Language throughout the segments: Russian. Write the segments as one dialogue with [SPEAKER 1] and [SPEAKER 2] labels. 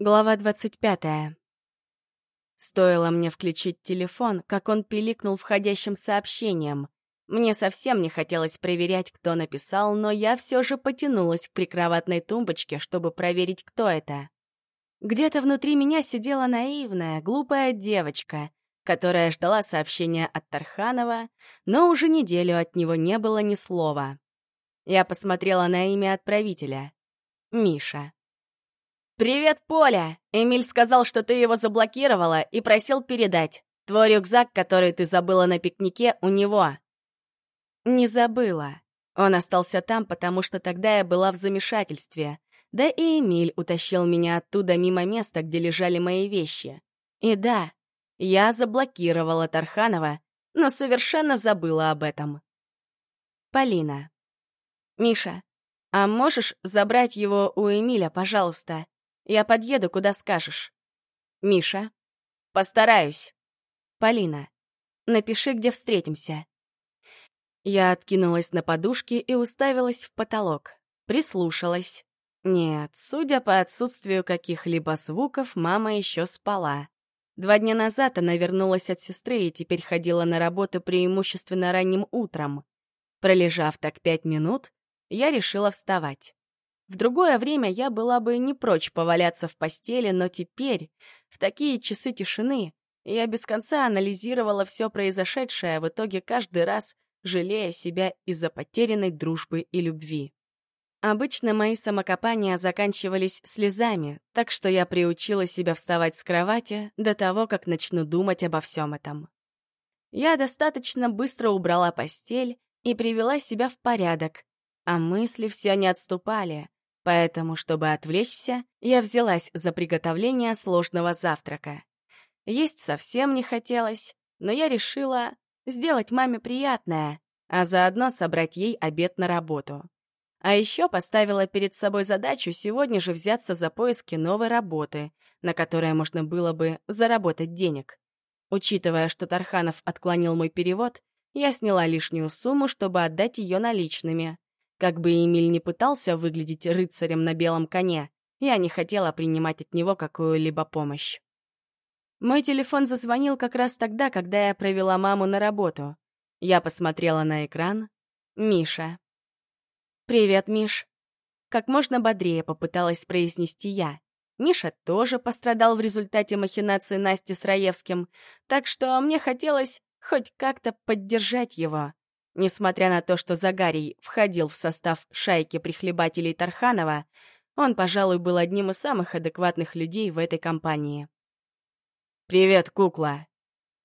[SPEAKER 1] Глава 25. Стоило мне включить телефон, как он пиликнул входящим сообщением. Мне совсем не хотелось проверять, кто написал, но я все же потянулась к прикроватной тумбочке, чтобы проверить, кто это. Где-то внутри меня сидела наивная, глупая девочка, которая ждала сообщения от Тарханова, но уже неделю от него не было ни слова. Я посмотрела на имя отправителя. Миша. «Привет, Поля! Эмиль сказал, что ты его заблокировала и просил передать. Твой рюкзак, который ты забыла на пикнике, у него». Не забыла. Он остался там, потому что тогда я была в замешательстве. Да и Эмиль утащил меня оттуда мимо места, где лежали мои вещи. И да, я заблокировала Тарханова, но совершенно забыла об этом. Полина. «Миша, а можешь забрать его у Эмиля, пожалуйста? Я подъеду, куда скажешь. Миша. Постараюсь. Полина. Напиши, где встретимся. Я откинулась на подушке и уставилась в потолок. Прислушалась. Нет, судя по отсутствию каких-либо звуков, мама еще спала. Два дня назад она вернулась от сестры и теперь ходила на работу преимущественно ранним утром. Пролежав так пять минут, я решила вставать. В другое время я была бы не прочь поваляться в постели, но теперь, в такие часы тишины, я без конца анализировала все произошедшее, в итоге каждый раз жалея себя из-за потерянной дружбы и любви. Обычно мои самокопания заканчивались слезами, так что я приучила себя вставать с кровати до того, как начну думать обо всем этом. Я достаточно быстро убрала постель и привела себя в порядок, а мысли все не отступали, Поэтому, чтобы отвлечься, я взялась за приготовление сложного завтрака. Есть совсем не хотелось, но я решила сделать маме приятное, а заодно собрать ей обед на работу. А еще поставила перед собой задачу сегодня же взяться за поиски новой работы, на которой можно было бы заработать денег. Учитывая, что Тарханов отклонил мой перевод, я сняла лишнюю сумму, чтобы отдать ее наличными. Как бы Эмиль не пытался выглядеть рыцарем на белом коне, я не хотела принимать от него какую-либо помощь. Мой телефон зазвонил как раз тогда, когда я провела маму на работу. Я посмотрела на экран. Миша. «Привет, Миш». Как можно бодрее попыталась произнести я. Миша тоже пострадал в результате махинации Насти с Раевским, так что мне хотелось хоть как-то поддержать его. Несмотря на то, что Загарий входил в состав шайки прихлебателей Тарханова, он, пожалуй, был одним из самых адекватных людей в этой компании. «Привет, кукла!»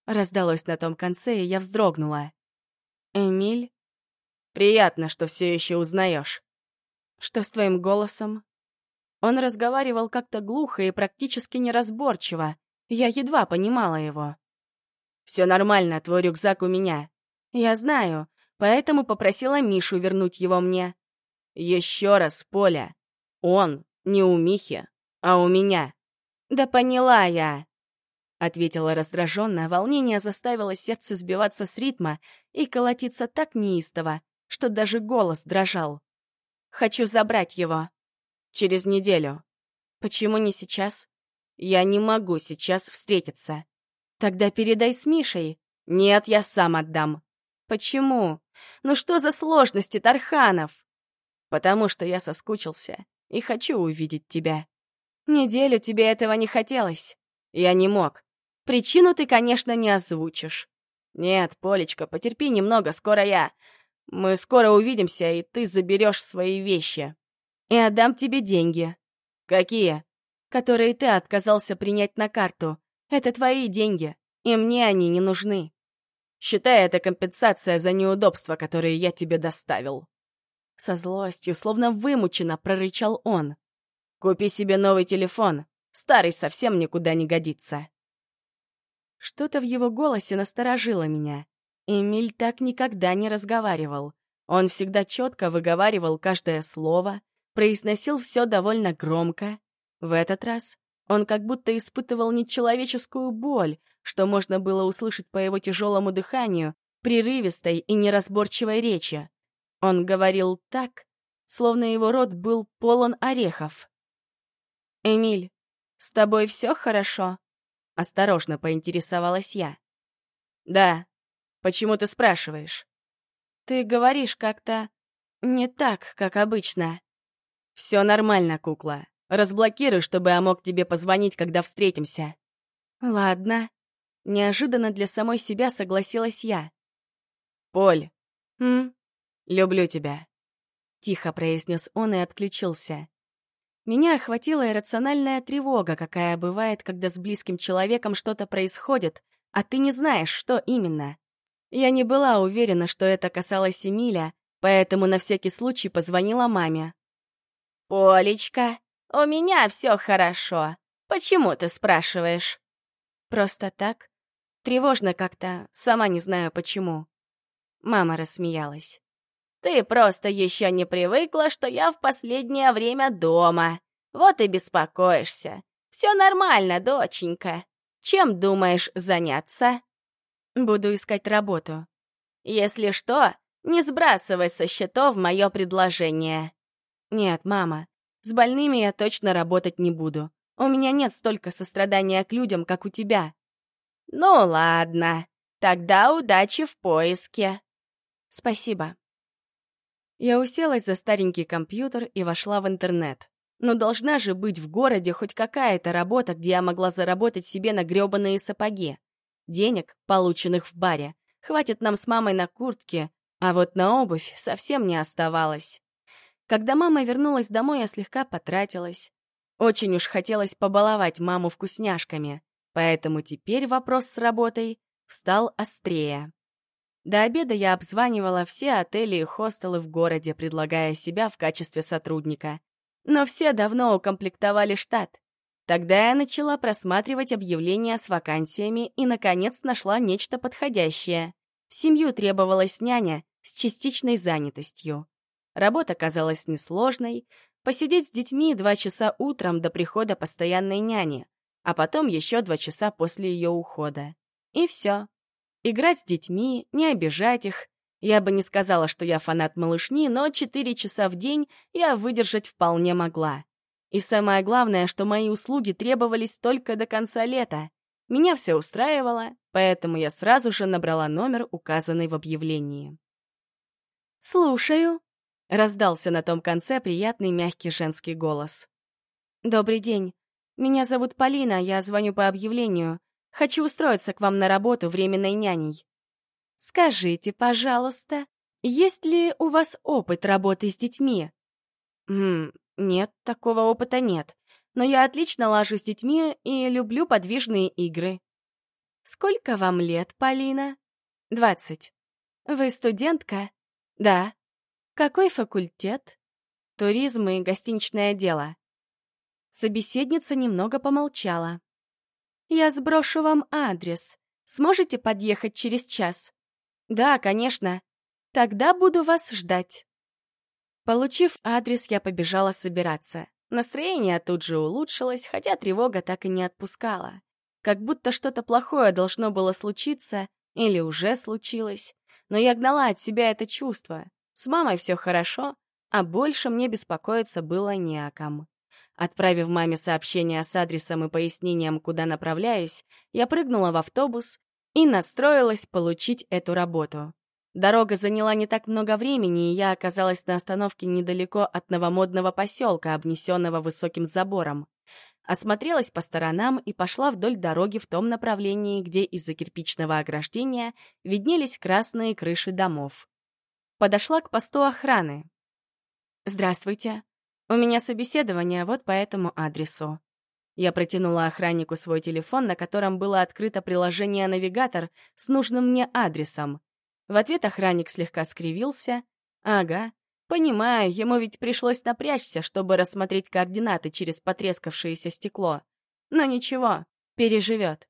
[SPEAKER 1] Раздалось на том конце, и я вздрогнула. «Эмиль?» «Приятно, что все еще узнаешь». «Что с твоим голосом?» Он разговаривал как-то глухо и практически неразборчиво. Я едва понимала его. «Все нормально, твой рюкзак у меня». «Я знаю, поэтому попросила Мишу вернуть его мне. Еще раз, Поля, он не у Михи, а у меня. Да поняла я. Ответила раздраженно, волнение заставило сердце сбиваться с ритма и колотиться так неистово, что даже голос дрожал. Хочу забрать его. Через неделю. Почему не сейчас? Я не могу сейчас встретиться. Тогда передай с Мишей. Нет, я сам отдам. Почему? Ну что за сложности, Тарханов? Потому что я соскучился и хочу увидеть тебя. Неделю тебе этого не хотелось. Я не мог. Причину ты, конечно, не озвучишь. Нет, Полечка, потерпи немного, скоро я. Мы скоро увидимся, и ты заберешь свои вещи. И отдам тебе деньги. Какие? Которые ты отказался принять на карту. Это твои деньги, и мне они не нужны. Считай это компенсация за неудобства, которые я тебе доставил». Со злостью, словно вымученно, прорычал он. «Купи себе новый телефон. Старый совсем никуда не годится». Что-то в его голосе насторожило меня. Эмиль так никогда не разговаривал. Он всегда четко выговаривал каждое слово, произносил все довольно громко. В этот раз он как будто испытывал нечеловеческую боль, что можно было услышать по его тяжелому дыханию, прерывистой и неразборчивой речи. Он говорил так, словно его рот был полон орехов. «Эмиль, «С тобой все хорошо?» — осторожно поинтересовалась я. «Да. Почему ты спрашиваешь?» «Ты говоришь как-то не так, как обычно». «Все нормально, кукла. Разблокируй, чтобы я мог тебе позвонить, когда встретимся». «Ладно». Неожиданно для самой себя согласилась я. «Поль». «М? Люблю тебя», — тихо произнес он и отключился. Меня охватила иррациональная тревога, какая бывает, когда с близким человеком что-то происходит, а ты не знаешь, что именно. Я не была уверена, что это касалось Эмиля, поэтому на всякий случай позвонила маме.
[SPEAKER 2] «Полечка, у меня все хорошо. Почему ты спрашиваешь?»
[SPEAKER 1] «Просто так. Тревожно как-то, сама не знаю почему». Мама рассмеялась.
[SPEAKER 2] «Ты просто еще не привыкла, что я в последнее время дома. Вот и беспокоишься. Все нормально, доченька. Чем думаешь заняться?»
[SPEAKER 1] «Буду искать работу».
[SPEAKER 2] «Если что, не сбрасывай со счетов мое предложение».
[SPEAKER 1] «Нет, мама, с больными я точно работать не буду. У меня нет столько сострадания к людям, как у тебя».
[SPEAKER 2] «Ну ладно, тогда удачи в поиске».
[SPEAKER 1] «Спасибо». Я уселась за старенький компьютер и вошла в интернет. Но должна же быть в городе хоть какая-то работа, где я могла заработать себе на грёбаные сапоги. Денег, полученных в баре, хватит нам с мамой на куртке, а вот на обувь совсем не оставалось. Когда мама вернулась домой, я слегка потратилась. Очень уж хотелось побаловать маму вкусняшками, поэтому теперь вопрос с работой встал острее. До обеда я обзванивала все отели и хостелы в городе, предлагая себя в качестве сотрудника. Но все давно укомплектовали штат. Тогда я начала просматривать объявления с вакансиями и, наконец, нашла нечто подходящее. В семью требовалась няня с частичной занятостью. Работа казалась несложной. Посидеть с детьми два часа утром до прихода постоянной няни, а потом еще два часа после ее ухода. И все. Играть с детьми, не обижать их, я бы не сказала, что я фанат малышни, но четыре часа в день я выдержать вполне могла. И самое главное, что мои услуги требовались только до конца лета. Меня все устраивало, поэтому я сразу же набрала номер, указанный в объявлении. «Слушаю», — раздался на том конце приятный мягкий женский голос. «Добрый день. Меня зовут Полина, я звоню по объявлению. Хочу устроиться к вам на работу временной няней». Скажите, пожалуйста, есть ли у вас опыт работы с детьми? Хм, нет, такого опыта нет. Но я отлично лажу с детьми и люблю подвижные игры. Сколько вам лет, Полина? Двадцать. Вы студентка? Да. Какой факультет? Туризм и гостиничное дело. Собеседница немного помолчала. Я сброшу вам адрес. Сможете подъехать через час? «Да, конечно. Тогда буду вас ждать». Получив адрес, я побежала собираться. Настроение тут же улучшилось, хотя тревога так и не отпускала. Как будто что-то плохое должно было случиться или уже случилось. Но я гнала от себя это чувство. С мамой все хорошо, а больше мне беспокоиться было не о ком. Отправив маме сообщение с адресом и пояснением, куда направляюсь, я прыгнула в автобус и настроилась получить эту работу. Дорога заняла не так много времени, и я оказалась на остановке недалеко от новомодного поселка, обнесенного высоким забором. Осмотрелась по сторонам и пошла вдоль дороги в том направлении, где из-за кирпичного ограждения виднелись красные крыши домов. Подошла к посту охраны. «Здравствуйте. У меня собеседование вот по этому адресу. Я протянула охраннику свой телефон, на котором было открыто приложение «Навигатор» с нужным мне адресом. В ответ охранник слегка скривился. «Ага, понимаю, ему ведь пришлось напрячься, чтобы рассмотреть координаты через потрескавшееся стекло. Но ничего, переживет.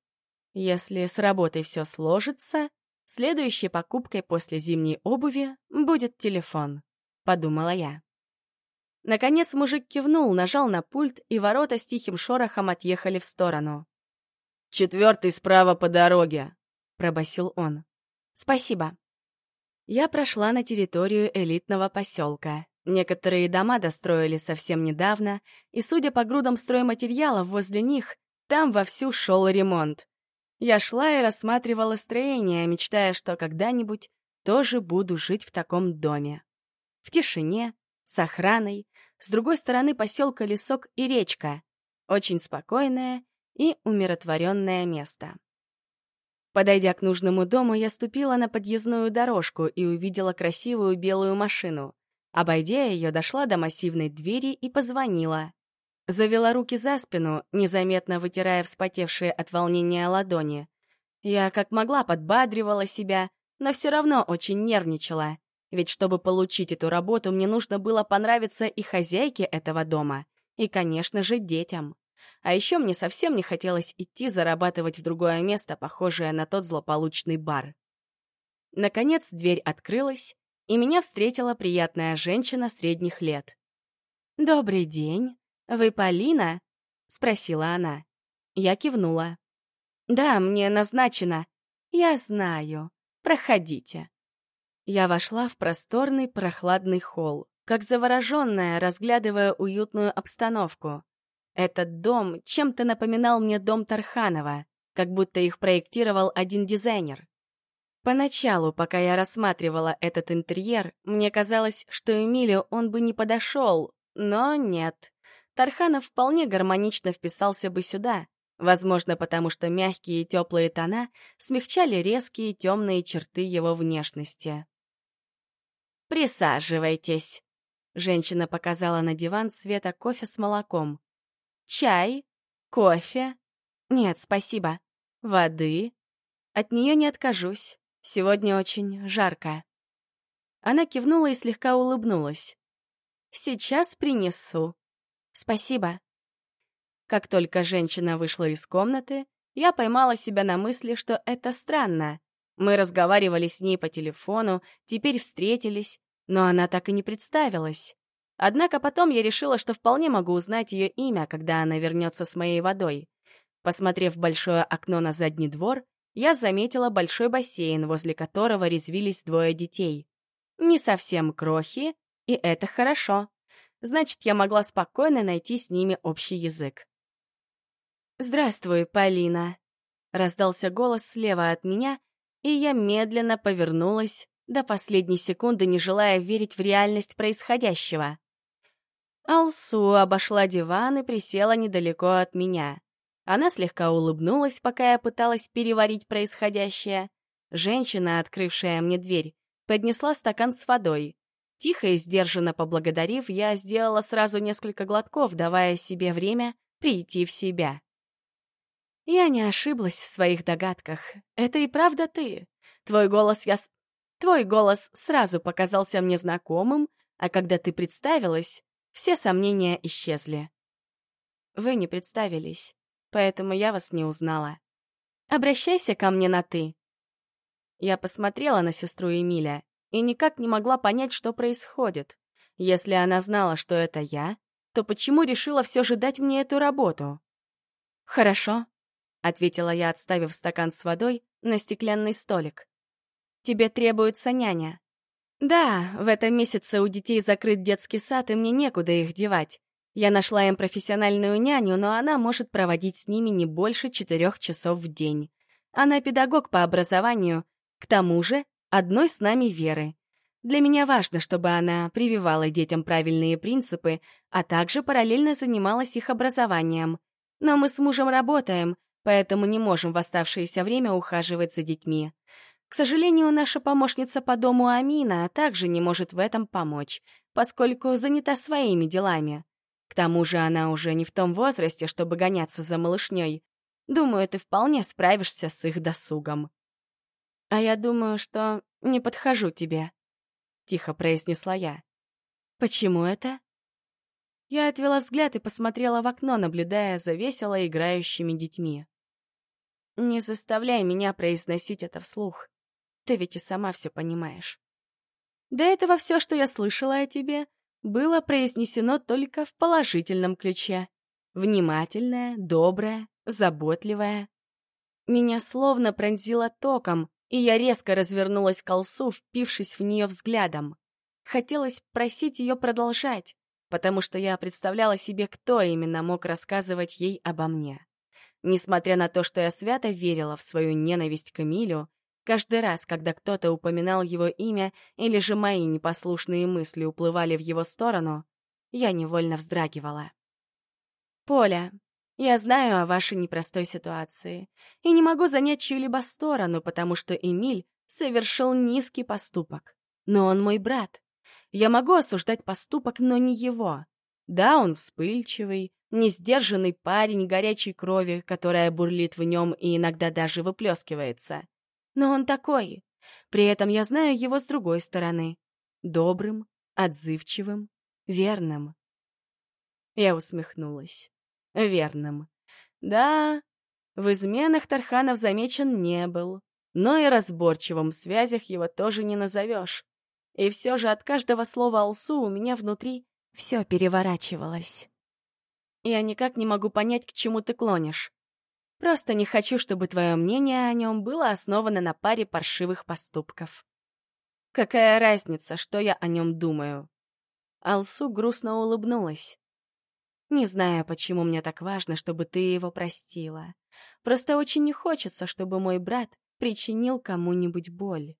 [SPEAKER 1] Если с работой все сложится, следующей покупкой после зимней обуви будет телефон», — подумала я. Наконец мужик кивнул, нажал на пульт, и ворота с тихим шорохом отъехали в сторону.
[SPEAKER 3] «Четвертый справа по дороге», —
[SPEAKER 1] пробасил он. «Спасибо». Я прошла на территорию элитного поселка. Некоторые дома достроили совсем недавно, и, судя по грудам стройматериалов возле них, там вовсю шел ремонт. Я шла и рассматривала строение, мечтая, что когда-нибудь тоже буду жить в таком доме. В тишине, с охраной, с другой стороны поселка Лесок и речка. Очень спокойное и умиротворенное место. Подойдя к нужному дому, я ступила на подъездную дорожку и увидела красивую белую машину. Обойдя ее, дошла до массивной двери и позвонила. Завела руки за спину, незаметно вытирая вспотевшие от волнения ладони. Я как могла подбадривала себя, но все равно очень нервничала. Ведь чтобы получить эту работу, мне нужно было понравиться и хозяйке этого дома, и, конечно же, детям. А еще мне совсем не хотелось идти зарабатывать в другое место, похожее на тот злополучный бар. Наконец дверь открылась, и меня встретила приятная женщина средних лет. «Добрый день. Вы Полина?» — спросила она. Я кивнула. «Да, мне назначено. Я знаю. Проходите». Я вошла в просторный прохладный холл, как завороженная, разглядывая уютную обстановку. Этот дом чем-то напоминал мне дом Тарханова, как будто их проектировал один дизайнер. Поначалу, пока я рассматривала этот интерьер, мне казалось, что Эмилию он бы не подошел, но нет. Тарханов вполне гармонично вписался бы сюда, возможно, потому что мягкие и теплые тона смягчали резкие темные черты его внешности. «Присаживайтесь», — женщина показала на диван цвета кофе с молоком. Чай? Кофе? Нет, спасибо. Воды? От нее не откажусь. Сегодня очень жарко. Она кивнула и слегка улыбнулась. «Сейчас принесу. Спасибо». Как только женщина вышла из комнаты, я поймала себя на мысли, что это странно. Мы разговаривали с ней по телефону, теперь встретились, но она так и не представилась. Однако потом я решила, что вполне могу узнать ее имя, когда она вернется с моей водой. Посмотрев большое окно на задний двор, я заметила большой бассейн, возле которого резвились двое детей. Не совсем крохи, и это хорошо. Значит, я могла спокойно найти с ними общий язык. «Здравствуй, Полина», — раздался голос слева от меня, и я медленно повернулась, до последней секунды не желая верить в реальность происходящего. Алсу обошла диван и присела недалеко от меня. Она слегка улыбнулась, пока я пыталась переварить происходящее. Женщина, открывшая мне дверь, поднесла стакан с водой. Тихо и сдержанно поблагодарив, я сделала сразу несколько глотков, давая себе время прийти в себя. Я не ошиблась в своих догадках. Это и правда ты. Твой голос я... Твой голос сразу показался мне знакомым, а когда ты представилась, все сомнения исчезли. Вы не представились, поэтому я вас не узнала. Обращайся ко мне на «ты». Я посмотрела на сестру Эмиля и никак не могла понять, что происходит. Если она знала, что это я, то почему решила все же дать мне эту работу? «Хорошо», — ответила я, отставив стакан с водой на стеклянный столик. «Тебе требуется няня. Да, в этом месяце у детей закрыт детский сад, и мне некуда их девать. Я нашла им профессиональную няню, но она может проводить с ними не больше четырех часов в день. Она педагог по образованию, к тому же одной с нами Веры. Для меня важно, чтобы она прививала детям правильные принципы, а также параллельно занималась их образованием. Но мы с мужем работаем, поэтому не можем в оставшееся время ухаживать за детьми. К сожалению, наша помощница по дому Амина также не может в этом помочь, поскольку занята своими делами. К тому же она уже не в том возрасте, чтобы гоняться за малышней. Думаю, ты вполне справишься с их досугом. А я думаю, что не подхожу тебе, — тихо произнесла я. Почему это? Я отвела взгляд и посмотрела в окно, наблюдая за весело играющими детьми. Не заставляй меня произносить это вслух. Ты ведь и сама все понимаешь. До этого все, что я слышала о тебе, было произнесено только в положительном ключе. Внимательная, добрая, заботливая. Меня словно пронзило током, и я резко развернулась к колсу, впившись в нее взглядом. Хотелось просить ее продолжать, потому что я представляла себе, кто именно мог рассказывать ей обо мне. Несмотря на то, что я свято верила в свою ненависть к Эмилю, каждый раз, когда кто-то упоминал его имя или же мои непослушные мысли уплывали в его сторону, я невольно вздрагивала. «Поля, я знаю о вашей непростой ситуации и не могу занять чью-либо сторону, потому что Эмиль совершил низкий поступок. Но он мой брат. Я могу осуждать поступок, но не его. Да, он вспыльчивый, несдержанный парень горячей крови, которая бурлит в нем и иногда даже выплескивается. Но он такой. При этом я знаю его с другой стороны. Добрым, отзывчивым, верным. Я усмехнулась. Верным. Да, в изменах Тарханов замечен не был, но и разборчивым в связях его тоже не назовешь. И все же от каждого слова Алсу у меня внутри все переворачивалось. Я никак не могу понять, к чему ты клонишь. Просто не хочу, чтобы твое мнение о нем было основано на паре паршивых поступков. Какая разница, что я о нем думаю? Алсу грустно улыбнулась. Не знаю, почему мне так важно, чтобы ты его простила. Просто очень не хочется, чтобы мой брат причинил кому-нибудь боль.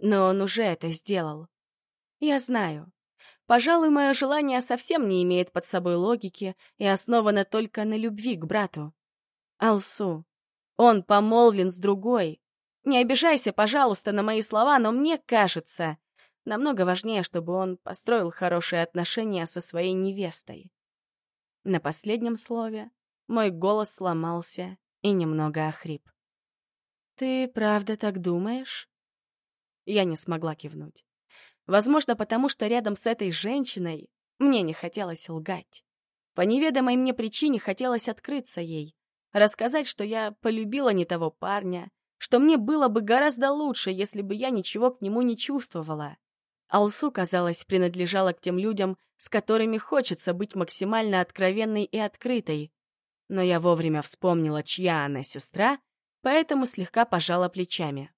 [SPEAKER 1] Но он уже это сделал. Я знаю. Пожалуй, мое желание совсем не имеет под собой логики и основано только на любви к брату. Алсу, он помолвлен с другой. Не обижайся, пожалуйста, на мои слова, но мне кажется, намного важнее, чтобы он построил хорошие отношения со своей невестой. На последнем слове мой голос сломался и немного охрип. «Ты правда так думаешь?» Я не смогла кивнуть. Возможно, потому что рядом с этой женщиной мне не хотелось лгать. По неведомой мне причине хотелось открыться ей, рассказать, что я полюбила не того парня, что мне было бы гораздо лучше, если бы я ничего к нему не чувствовала. Алсу, казалось, принадлежала к тем людям, с которыми хочется быть максимально откровенной и открытой. Но я вовремя вспомнила, чья она сестра, поэтому слегка пожала плечами.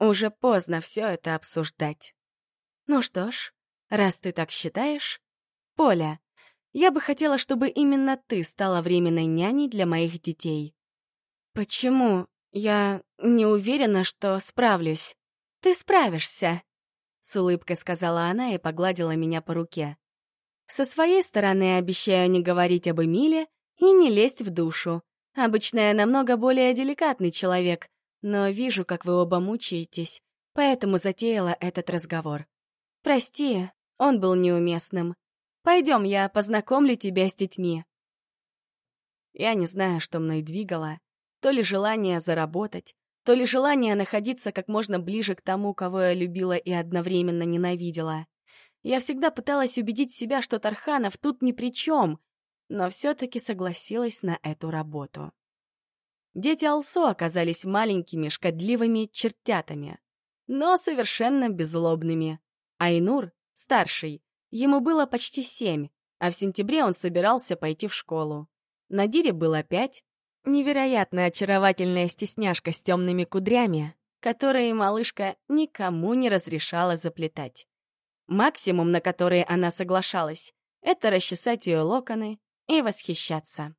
[SPEAKER 1] Уже поздно все это обсуждать. Ну что ж, раз ты так считаешь... Поля, я бы хотела, чтобы именно ты стала временной няней для моих детей. Почему? Я не уверена, что справлюсь. Ты справишься, — с улыбкой сказала она и погладила меня по руке. Со своей стороны обещаю не говорить об Эмиле и не лезть в душу. Обычно я намного более деликатный человек, но вижу, как вы оба мучаетесь, поэтому затеяла этот разговор. Прости, он был неуместным. Пойдем, я познакомлю тебя с детьми. Я не знаю, что мной двигало. То ли желание заработать, то ли желание находиться как можно ближе к тому, кого я любила и одновременно ненавидела. Я всегда пыталась убедить себя, что Тарханов тут ни при чем, но все-таки согласилась на эту работу. Дети Алсо оказались маленькими шкодливыми чертятами, но совершенно беззлобными. Айнур, старший, ему было почти семь, а в сентябре он собирался пойти в школу. Надире было пять. Невероятно очаровательная стесняшка с темными кудрями, которые малышка никому не разрешала заплетать. Максимум, на который она соглашалась, это расчесать ее локоны и восхищаться.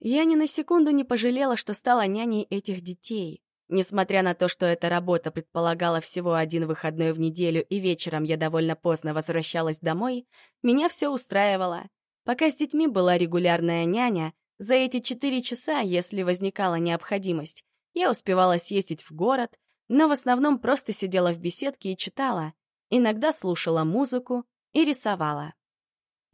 [SPEAKER 1] Я ни на секунду не пожалела, что стала няней этих детей. Несмотря на то, что эта работа предполагала всего один выходной в неделю и вечером я довольно поздно возвращалась домой, меня все устраивало. Пока с детьми была регулярная няня, за эти четыре часа, если возникала необходимость, я успевала съездить в город, но в основном просто сидела в беседке и читала, иногда слушала музыку и рисовала.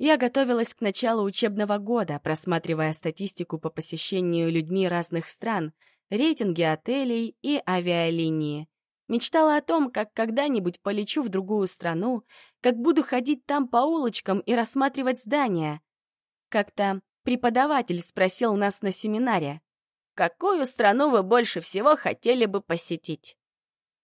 [SPEAKER 1] Я готовилась к началу учебного года, просматривая статистику по посещению людьми разных стран, рейтинги отелей и авиалинии. Мечтала о том, как когда-нибудь полечу в другую страну, как буду ходить там по улочкам и рассматривать здания. Как-то преподаватель спросил нас на семинаре, «Какую страну вы больше всего хотели бы посетить?»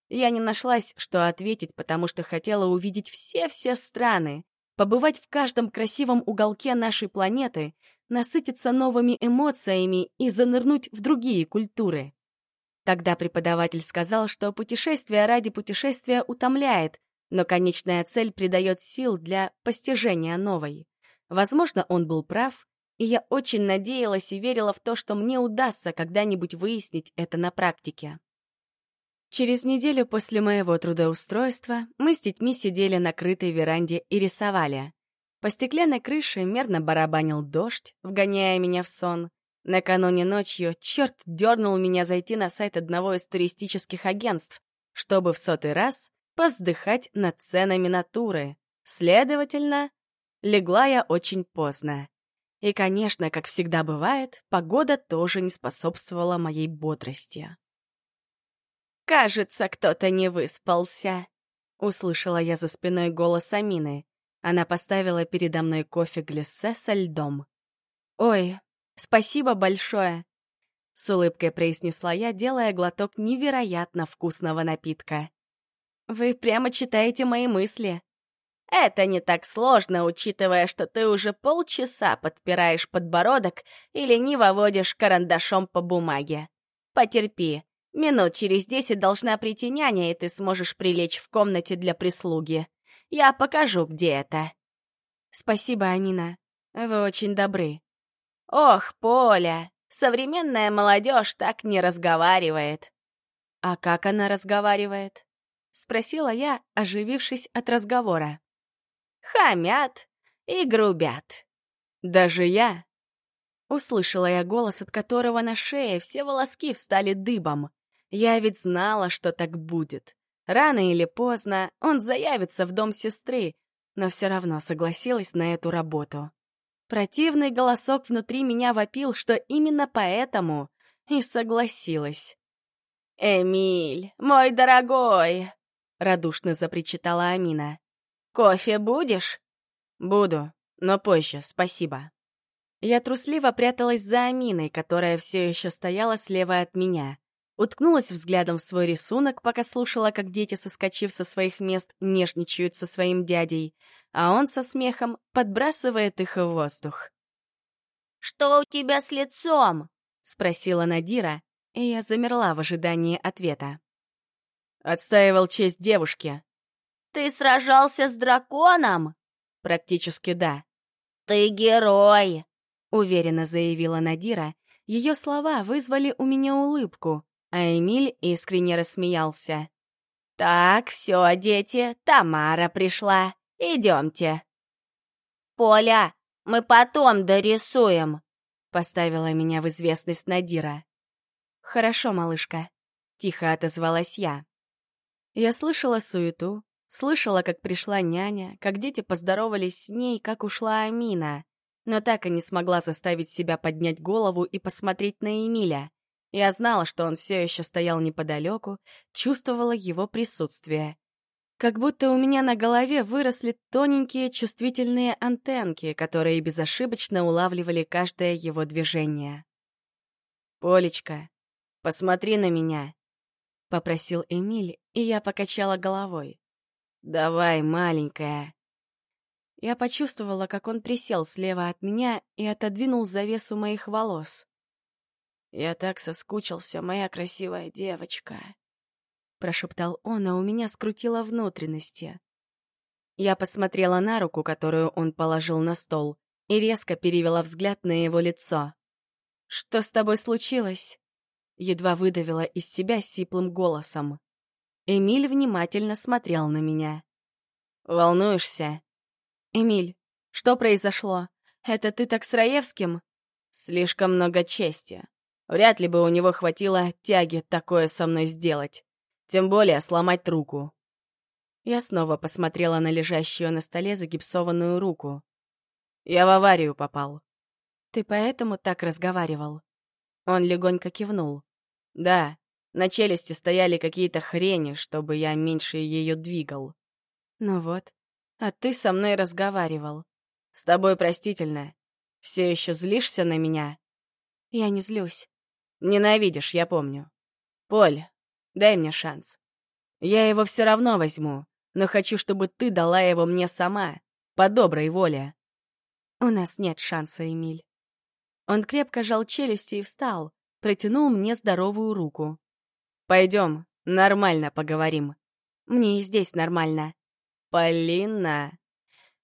[SPEAKER 1] Я не нашлась, что ответить, потому что хотела увидеть все-все страны, побывать в каждом красивом уголке нашей планеты, насытиться новыми эмоциями и занырнуть в другие культуры. Тогда преподаватель сказал, что путешествие ради путешествия утомляет, но конечная цель придает сил для постижения новой. Возможно, он был прав, и я очень надеялась и верила в то, что мне удастся когда-нибудь выяснить это на практике. Через неделю после моего трудоустройства мы с детьми сидели на крытой веранде и рисовали. По стеклянной крыше мерно барабанил дождь, вгоняя меня в сон. Накануне ночью черт дернул меня зайти на сайт одного из туристических агентств, чтобы в сотый раз повздыхать над ценами натуры. Следовательно, легла я очень поздно. И, конечно, как всегда бывает, погода тоже не способствовала моей бодрости.
[SPEAKER 2] «Кажется, кто-то не выспался», —
[SPEAKER 1] услышала я за спиной голос Амины. Она поставила передо мной кофе глиссе со льдом. «Ой, спасибо большое!» С улыбкой произнесла я, делая глоток невероятно вкусного напитка. «Вы прямо читаете мои мысли».
[SPEAKER 2] «Это не так сложно, учитывая, что ты уже полчаса подпираешь подбородок и лениво водишь карандашом по бумаге. Потерпи, Минут через десять должна прийти няня, и ты сможешь прилечь в комнате для прислуги. Я покажу, где это».
[SPEAKER 1] «Спасибо, Амина. Вы очень добры».
[SPEAKER 2] «Ох, Поля, современная молодежь так не разговаривает».
[SPEAKER 1] «А как она разговаривает?» — спросила я, оживившись от разговора.
[SPEAKER 2] «Хамят и грубят».
[SPEAKER 1] «Даже я?» Услышала я голос, от которого на шее все волоски встали дыбом. Я ведь знала, что так будет. Рано или поздно он заявится в дом сестры, но все равно согласилась на эту работу. Противный голосок внутри меня вопил, что именно поэтому и согласилась.
[SPEAKER 2] «Эмиль, мой дорогой!» — радушно запричитала Амина. «Кофе будешь?»
[SPEAKER 1] «Буду, но позже, спасибо». Я трусливо пряталась за Аминой, которая все еще стояла слева от меня. Уткнулась взглядом в свой рисунок, пока слушала, как дети, соскочив со своих мест, нежничают со своим дядей, а он со смехом подбрасывает их в воздух.
[SPEAKER 2] «Что у тебя с лицом?»
[SPEAKER 1] — спросила Надира, и я замерла в ожидании ответа.
[SPEAKER 3] Отстаивал честь девушки.
[SPEAKER 2] «Ты сражался с драконом?»
[SPEAKER 1] «Практически да».
[SPEAKER 2] «Ты герой!»
[SPEAKER 1] — уверенно заявила Надира. Ее слова вызвали у меня улыбку, а Эмиль искренне рассмеялся.
[SPEAKER 2] «Так, все, дети, Тамара пришла. Идемте». «Поля, мы потом дорисуем», — поставила меня в известность Надира.
[SPEAKER 1] «Хорошо, малышка», — тихо отозвалась я. Я слышала суету, слышала, как пришла няня, как дети поздоровались с ней, как ушла Амина, но так и не смогла заставить себя поднять голову и посмотреть на Эмиля. Я знала, что он все еще стоял неподалеку, чувствовала его присутствие. Как будто у меня на голове выросли тоненькие чувствительные антенки, которые безошибочно улавливали каждое его движение. «Полечка, посмотри на меня», — попросил Эмиль, и я покачала головой. «Давай, маленькая». Я почувствовала, как он присел слева от меня и отодвинул завесу моих волос. «Я так соскучился, моя красивая девочка», — прошептал он, а у меня скрутило внутренности. Я посмотрела на руку, которую он положил на стол, и резко перевела взгляд на его лицо. «Что с тобой случилось?» Едва выдавила из себя сиплым голосом. Эмиль внимательно смотрел на меня. «Волнуешься?» «Эмиль, что произошло? Это ты так с Раевским?» «Слишком много чести. Вряд ли бы у него хватило тяги такое со мной сделать. Тем более сломать руку. Я снова посмотрела на лежащую на столе загипсованную руку. Я в аварию попал. Ты поэтому так разговаривал? Он легонько кивнул. Да, на челюсти стояли какие-то хрени, чтобы я меньше ее двигал. Ну вот, а ты со мной разговаривал. С тобой простительно. Все еще злишься на меня? Я не злюсь. Ненавидишь, я помню. Поль, дай мне шанс. Я его все равно возьму, но хочу, чтобы ты дала его мне сама, по доброй воле. У нас нет шанса, Эмиль. Он крепко жал челюсти и встал, протянул мне здоровую руку. Пойдем, нормально поговорим. Мне и здесь нормально. Полина,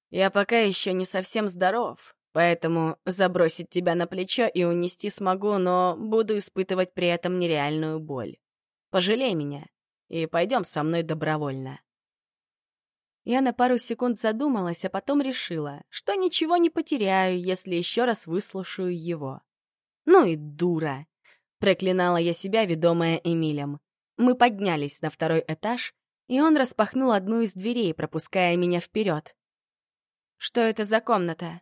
[SPEAKER 1] я пока еще не совсем здоров, поэтому забросить тебя на плечо и унести смогу, но буду испытывать при этом нереальную боль. Пожалей меня и пойдем со мной добровольно. Я на пару секунд задумалась, а потом решила, что ничего не потеряю, если еще раз выслушаю его. Ну и дура. Проклинала я себя, ведомая Эмилем. Мы поднялись на второй этаж, и он распахнул одну из дверей, пропуская меня вперед. «Что это за комната?»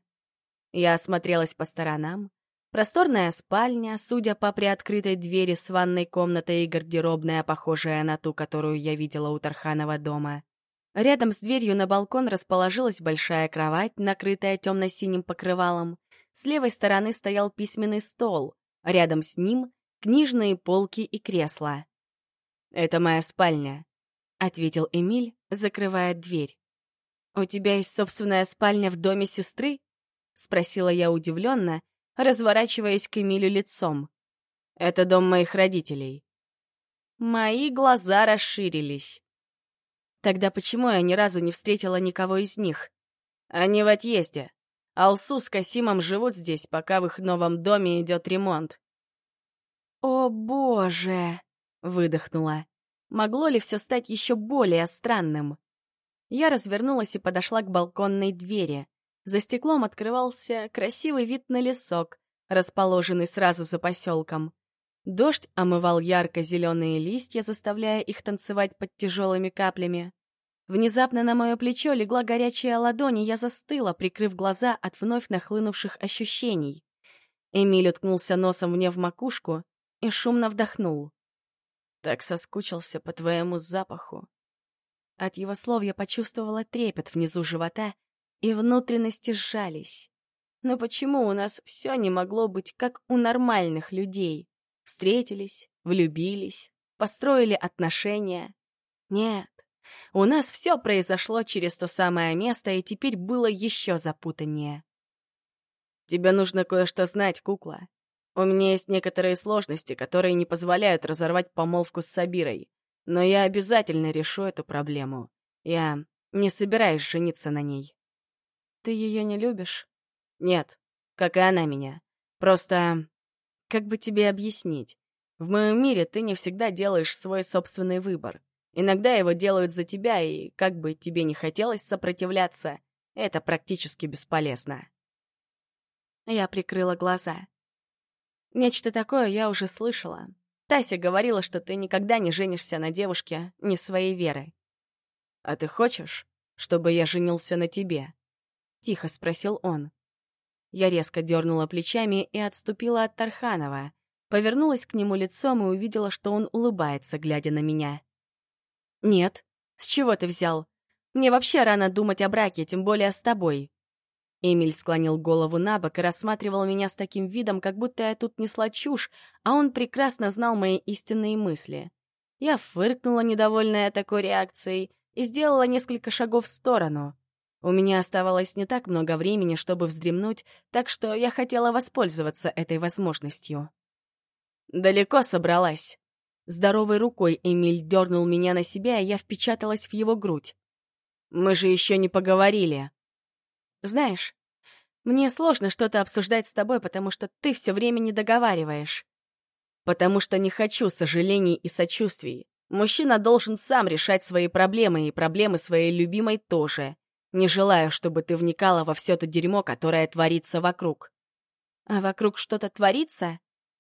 [SPEAKER 1] Я осмотрелась по сторонам. Просторная спальня, судя по приоткрытой двери с ванной комнатой и гардеробная, похожая на ту, которую я видела у Тарханова дома. Рядом с дверью на балкон расположилась большая кровать, накрытая темно-синим покрывалом. С левой стороны стоял письменный стол, рядом с ним — книжные полки и кресла. «Это моя спальня», — ответил Эмиль, закрывая дверь. «У тебя есть собственная спальня в доме сестры?» — спросила я удивленно, разворачиваясь к Эмилю лицом. «Это дом моих родителей». Мои глаза расширились. Тогда почему я ни разу не встретила никого из них? Они в отъезде. Алсу с Касимом живут здесь, пока в их новом доме идет ремонт. «О, боже!» — выдохнула. Могло ли все стать еще более странным? Я развернулась и подошла к балконной двери. За стеклом открывался красивый вид на лесок, расположенный сразу за поселком. Дождь омывал ярко-зеленые листья, заставляя их танцевать под тяжелыми каплями. Внезапно на мое плечо легла горячая ладонь, и я застыла, прикрыв глаза от вновь нахлынувших ощущений. Эмиль уткнулся носом мне в макушку и шумно вдохнул. «Так соскучился по твоему запаху», от его слов я почувствовала трепет внизу живота, и внутренности сжались. Но почему у нас все не могло быть как у нормальных людей? Встретились, влюбились, построили отношения. Нет, у нас все произошло через то самое место, и теперь было еще запутаннее. Тебе нужно кое-что знать, кукла. У меня есть некоторые сложности, которые не позволяют разорвать помолвку с Сабирой. Но я обязательно решу эту проблему. Я не собираюсь жениться на ней. Ты ее не любишь? Нет, как и она меня. Просто... Как бы тебе объяснить? В моем мире ты не всегда делаешь свой собственный выбор. Иногда его делают за тебя, и как бы тебе не хотелось сопротивляться, это практически бесполезно. Я прикрыла глаза. Нечто такое я уже слышала, Тася говорила, что ты никогда не женишься на девушке не своей веры. «А ты хочешь, чтобы я женился на тебе?» — тихо спросил он. Я резко дернула плечами и отступила от Тарханова, повернулась к нему лицом и увидела, что он улыбается, глядя на меня. «Нет, с чего ты взял? Мне вообще рано думать о браке, тем более с тобой. Эмиль склонил голову на бок и рассматривал меня с таким видом, как будто я тут несла чушь, а он прекрасно знал мои истинные мысли. Я фыркнула, недовольная такой реакцией, и сделала несколько шагов в сторону. У меня оставалось не так много времени, чтобы вздремнуть, так что я хотела воспользоваться этой возможностью. Далеко собралась. Здоровой рукой Эмиль дернул меня на себя, и я впечаталась в его грудь. «Мы же еще не поговорили», знаешь, мне сложно что-то обсуждать с тобой, потому что ты все время не договариваешь. Потому что не хочу сожалений и сочувствий. Мужчина должен сам решать свои проблемы, и проблемы своей любимой тоже. Не желаю, чтобы ты вникала во все то дерьмо, которое творится вокруг. А вокруг что-то творится?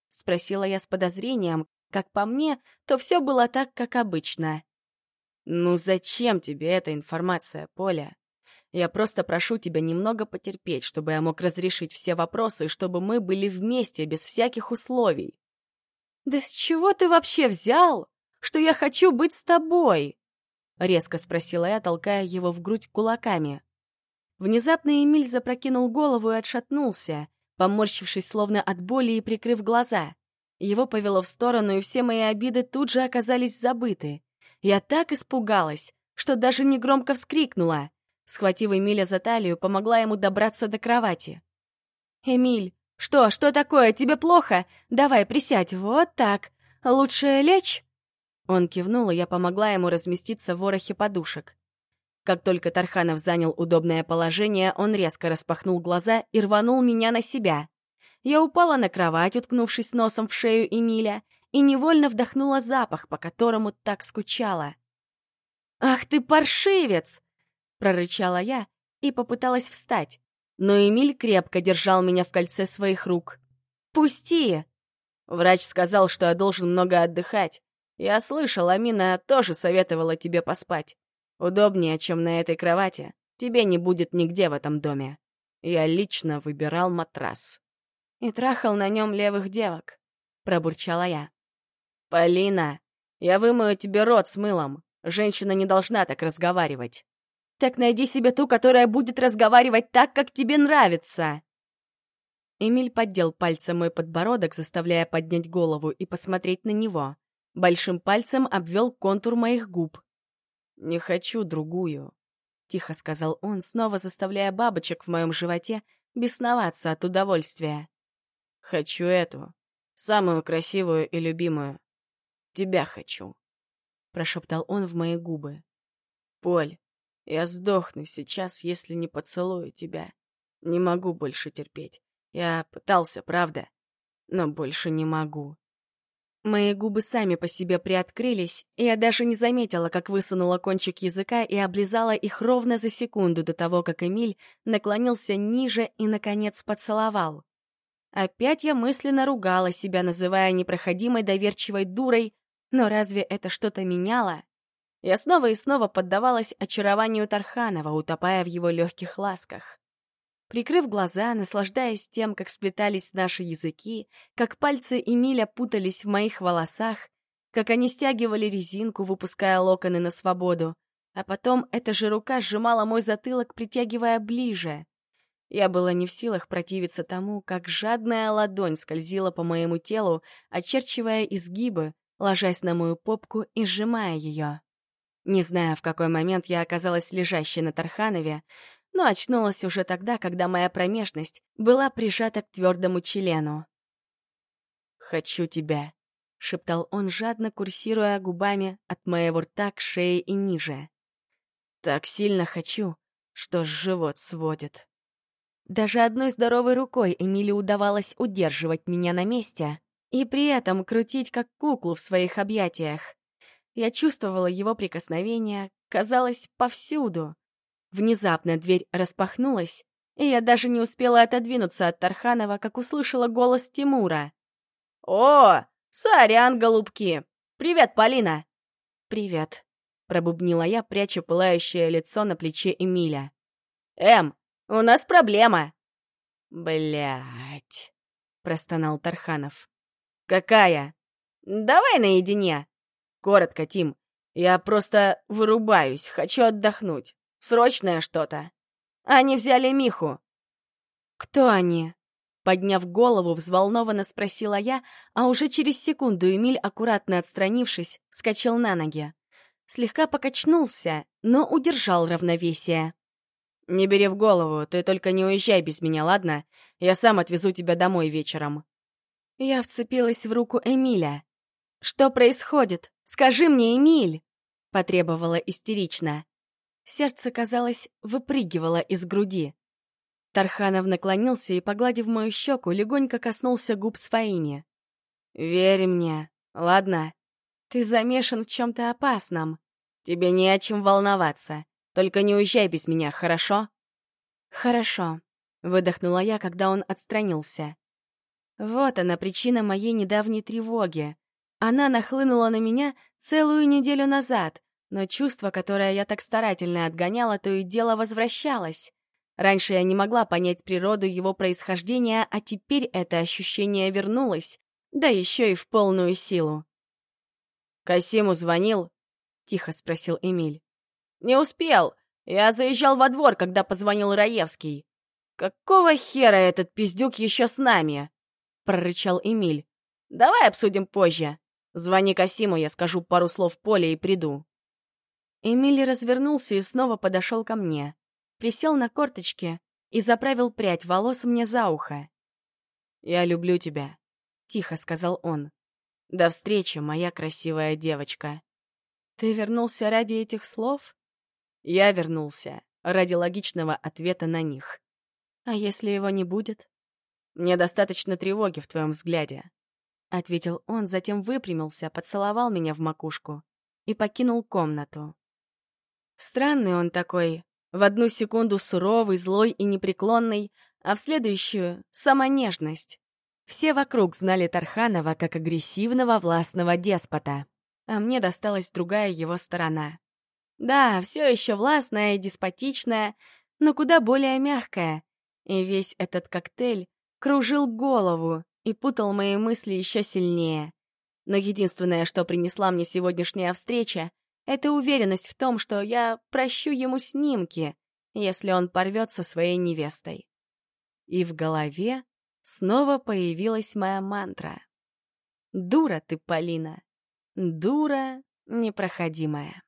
[SPEAKER 1] Спросила я с подозрением. Как по мне, то все было так, как обычно. Ну зачем тебе эта информация, Поля? Я просто прошу тебя немного потерпеть, чтобы я мог разрешить все вопросы и чтобы мы были вместе, без всяких условий. «Да с чего ты вообще взял, что я хочу быть с тобой?» — резко спросила я, толкая его в грудь кулаками. Внезапно Эмиль запрокинул голову и отшатнулся, поморщившись словно от боли и прикрыв глаза. Его повело в сторону, и все мои обиды тут же оказались забыты. Я так испугалась, что даже негромко вскрикнула — Схватив Эмиля за талию, помогла ему добраться до кровати. «Эмиль, что, что такое? Тебе плохо? Давай, присядь, вот так. Лучше лечь?» Он кивнул, и я помогла ему разместиться в ворохе подушек. Как только Тарханов занял удобное положение, он резко распахнул глаза и рванул меня на себя. Я упала на кровать, уткнувшись носом в шею Эмиля, и невольно вдохнула запах, по которому так скучала. «Ах ты паршивец!» — прорычала я и попыталась встать, но Эмиль крепко держал меня в кольце своих рук. «Пусти!» Врач сказал, что я должен много отдыхать. Я слышал, Амина тоже советовала тебе поспать. Удобнее, чем на этой кровати. Тебе не будет нигде в этом доме. Я лично выбирал матрас. И трахал на нем левых девок, пробурчала я. Полина, я вымою тебе рот с мылом. Женщина не должна так разговаривать. Так найди себе ту, которая будет разговаривать так, как тебе нравится. Эмиль поддел пальцем мой подбородок, заставляя поднять голову и посмотреть на него. Большим пальцем обвел контур моих губ. «Не хочу другую», — тихо сказал он, снова заставляя бабочек в моем животе бесноваться от удовольствия. «Хочу эту, самую красивую и любимую. Тебя хочу», — прошептал он в мои губы. «Поль, я сдохну сейчас, если не поцелую тебя. Не могу больше терпеть. Я пытался, правда, но больше не могу». Мои губы сами по себе приоткрылись, и я даже не заметила, как высунула кончик языка и облизала их ровно за секунду до того, как Эмиль наклонился ниже и, наконец, поцеловал. Опять я мысленно ругала себя, называя непроходимой доверчивой дурой, но разве это что-то меняло? Я снова и снова поддавалась очарованию Тарханова, утопая в его легких ласках. Прикрыв глаза, наслаждаясь тем, как сплетались наши языки, как пальцы Эмиля путались в моих волосах, как они стягивали резинку, выпуская локоны на свободу, а потом эта же рука сжимала мой затылок, притягивая ближе. Я была не в силах противиться тому, как жадная ладонь скользила по моему телу, очерчивая изгибы, ложась на мою попку и сжимая ее. Не знаю, в какой момент я оказалась лежащей на Тарханове, но очнулась уже тогда, когда моя промежность была прижата к твердому члену. «Хочу тебя», — шептал он, жадно курсируя губами от моего рта к шее и ниже. «Так сильно хочу, что живот сводит». Даже одной здоровой рукой Эмиле удавалось удерживать меня на месте и при этом крутить как куклу в своих объятиях. Я чувствовала его прикосновения, казалось, повсюду. Внезапно дверь распахнулась, и я даже не успела отодвинуться от Тарханова, как услышала голос Тимура. «О, сорян, голубки! Привет, Полина!» «Привет», — пробубнила я, пряча пылающее лицо на плече Эмиля. «Эм, у нас проблема!» «Блядь!» — простонал Тарханов. «Какая?» «Давай наедине!» «Коротко, Тим. Я просто вырубаюсь, хочу отдохнуть. Срочное что-то. Они взяли Миху. Кто они? Подняв голову, взволнованно спросила я, а уже через секунду Эмиль, аккуратно отстранившись, вскочил на ноги. Слегка покачнулся, но удержал равновесие. «Не бери в голову, ты только не уезжай без меня, ладно? Я сам отвезу тебя домой вечером». Я вцепилась в руку Эмиля. «Что происходит? Скажи мне, Эмиль!» — потребовала истерично. Сердце, казалось, выпрыгивало из груди. Тарханов наклонился и, погладив мою щеку, легонько коснулся губ своими. «Верь мне, ладно? Ты замешан в чем-то опасном. Тебе не о чем волноваться. Только не уезжай без меня, хорошо?» «Хорошо», — выдохнула я, когда он отстранился. Вот она причина моей недавней тревоги. Она нахлынула на меня целую неделю назад, но чувство, которое я так старательно отгоняла, то и дело возвращалось. Раньше я не могла понять природу его происхождения, а теперь это ощущение вернулось, да еще и в полную силу. «Касиму звонил?» — тихо спросил Эмиль. «Не успел. Я заезжал во двор, когда позвонил Раевский. Какого хера этот пиздюк еще с нами?» — прорычал Эмиль. «Давай обсудим позже. Звони Касиму, я скажу пару слов Поле и приду». Эмили развернулся и снова подошел ко мне. Присел на корточки и заправил прядь волос мне за ухо. «Я люблю тебя», — тихо сказал он. «До встречи, моя красивая девочка». «Ты вернулся ради этих слов?» Я вернулся ради логичного ответа на них.
[SPEAKER 2] А если его не будет?
[SPEAKER 1] Мне достаточно тревоги в твоем взгляде.
[SPEAKER 2] — ответил он, затем выпрямился, поцеловал меня в макушку и покинул комнату.
[SPEAKER 1] Странный он такой. В одну секунду суровый, злой и непреклонный, а в следующую — сама нежность. Все вокруг знали Тарханова как агрессивного властного деспота, а мне досталась другая его сторона. Да, все еще властная и деспотичная, но куда более мягкая. И весь этот коктейль кружил голову и путал мои мысли еще сильнее. Но единственное, что принесла мне сегодняшняя встреча, это уверенность в том, что я прощу ему снимки, если он порвет со своей невестой. И в голове снова появилась моя мантра. «Дура ты, Полина! Дура непроходимая!»